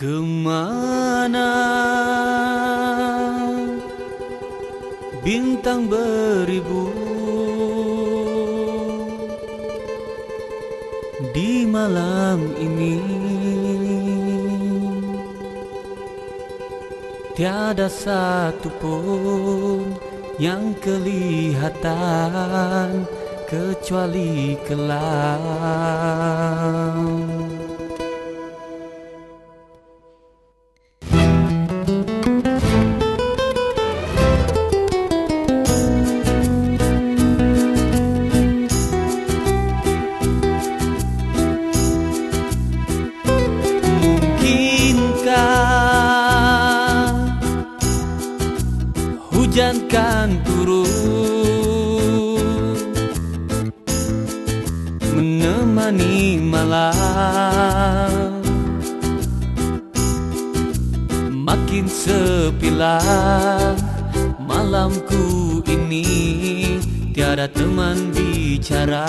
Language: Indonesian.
Ke mana? Bintang beribu. Di malam ini Tiada satu pun yang kelihatan kecuali kelam hujan kan turun. Menemani malam. Makin sepilah malamku ini. Tiada teman bicara